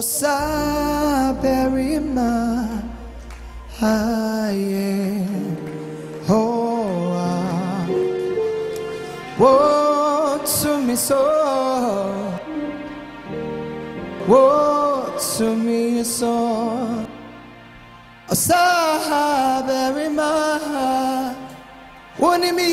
Osaberima Aye Hoa. What to me so. What to me so Osaberima Wonimi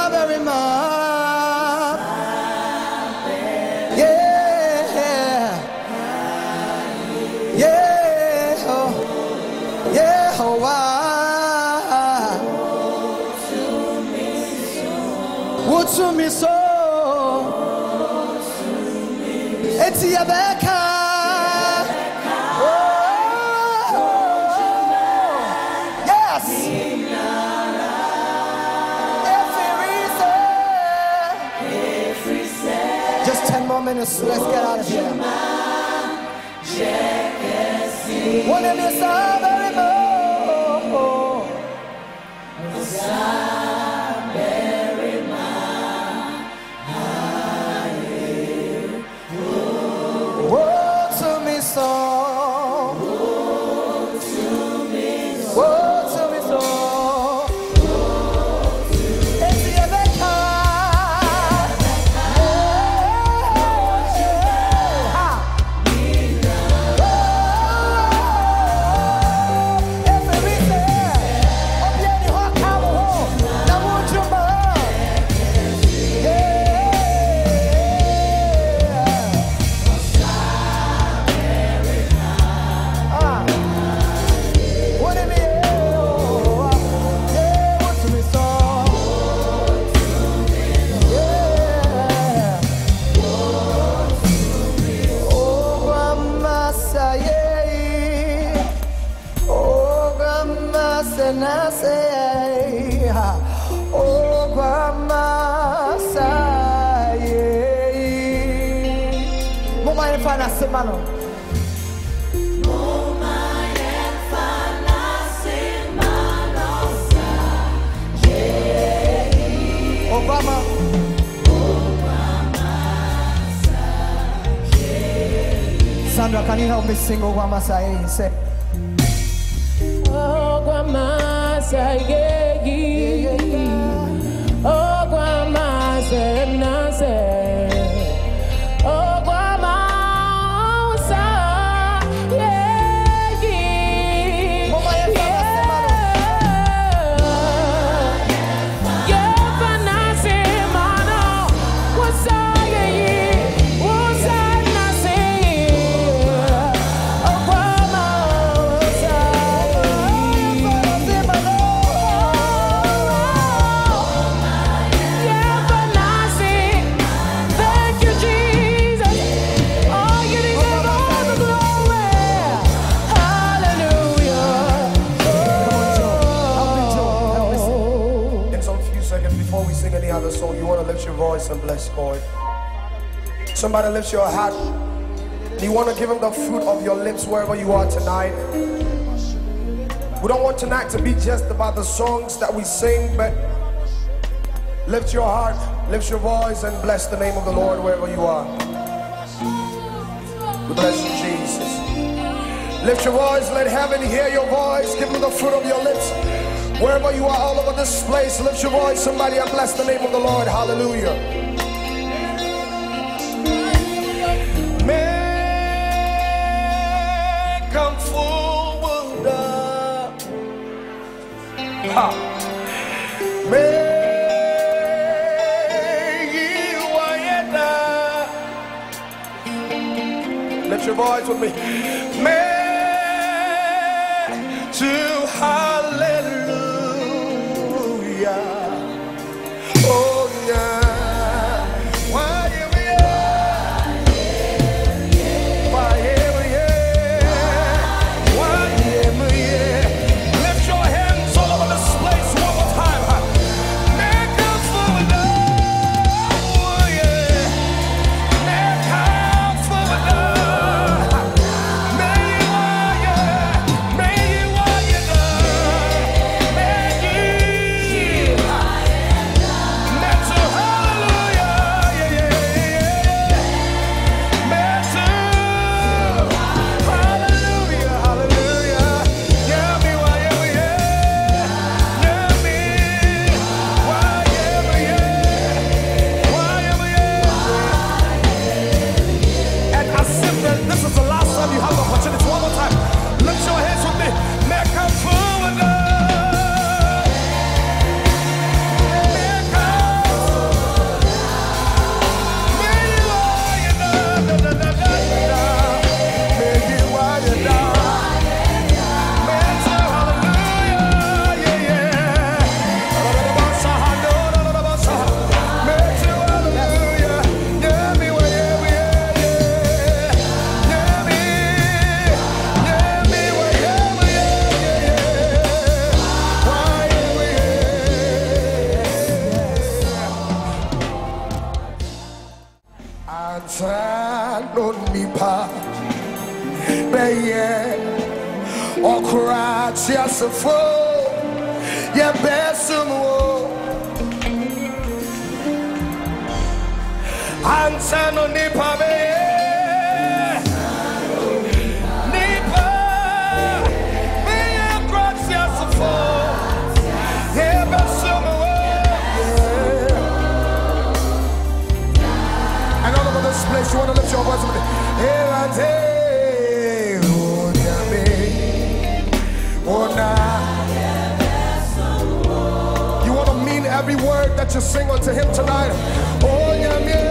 10 more minutes, let's get out of here. One of your very me sing Obama Say? Say, Somebody lifts your heart. You want to give him the fruit of your lips wherever you are tonight. We don't want tonight to be just about the songs that we sing, but lift your heart, lift your voice, and bless the name of the Lord wherever you are. We bless you, Jesus. Lift your voice, let heaven hear your voice. Give him the fruit of your lips. Wherever you are, all over this place, lift your voice, somebody, and bless the name of the Lord. Hallelujah. Your voice with me. Bɛyɛ ɔkora teasefo yɛbɛsom wo ansa no nipa bɛyɛ nipa bɛyɛ kora teasefo yɛbɛsom wo Yeah. And all over this place, you want to lift your voice with me. Here I take, oh, nah. You want to mean every word that you sing unto Him tonight. Oh, Yahweh,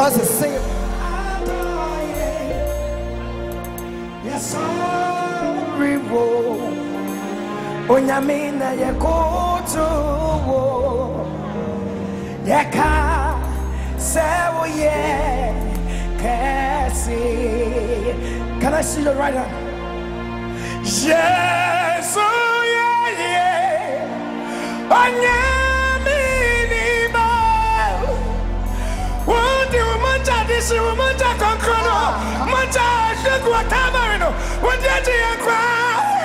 Francis, sing it. Yes, sorry, wo. Onyamina yekoto wo. Yeka sewo ye kasi. Can I see your right hand? Yes, oh yeah, yeah. Onyaminiba. Wodi 家的事我们家扛可咯，我家说过他嘛的咯，我爹这样讲。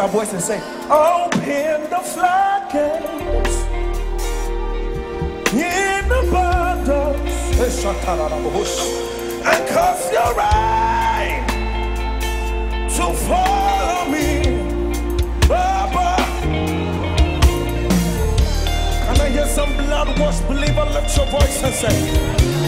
our voice and say, Open the floodgates. In abundance. And cause your rain to follow me. Above. Can I hear some blood-washed believer lift your voice and say,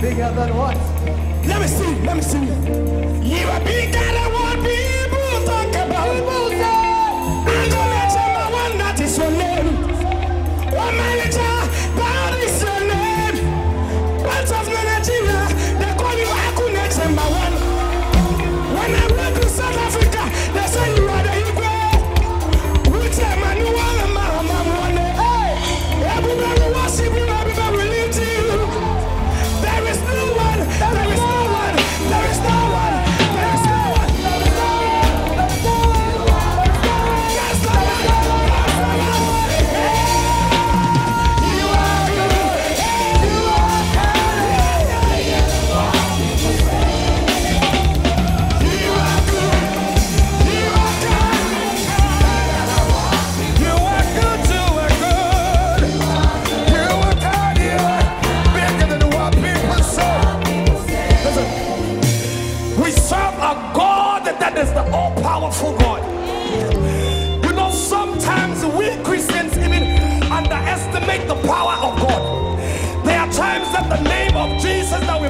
Bigger than what? Let me see, let me see. You are bigger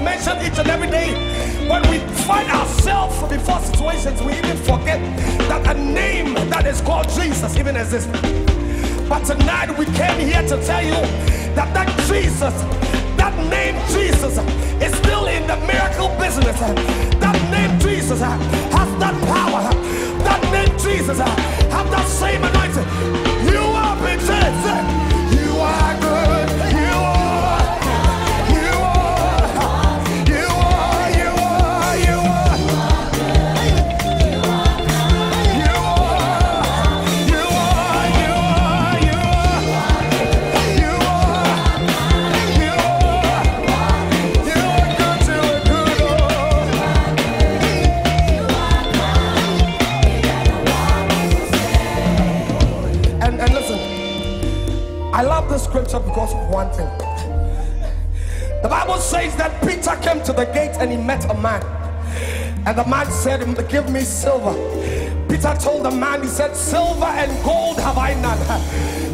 mention each and every day. When we find ourselves before situations, we even forget that a name that is called Jesus even exists. But tonight we came here to tell you that that Jesus, that name Jesus, is still in the miracle business. That name Jesus has that power. That name Jesus has that same anointing. said, Give me silver. Peter told the man, He said, Silver and gold have I none,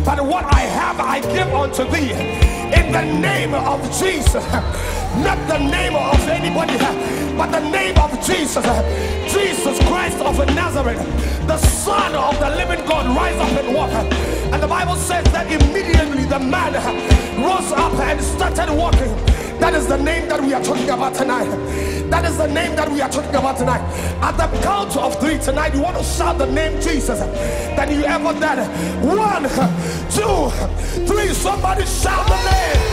but what I have I give unto thee. In the name of Jesus, not the name of anybody, but the name of Jesus, Jesus Christ of Nazareth, the Son of the living God, rise up and walk. And the Bible says that immediately the man rose up and started walking. That is the name that we are talking about tonight. That is the name that we are talking about tonight. At the count of three tonight, you want to shout the name Jesus than you ever did. One, two, three. Somebody shout the name.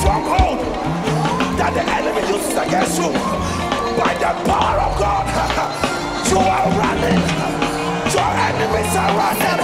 stronghold that the enemy uses against you, by the power of God, you are running. Your enemies are running.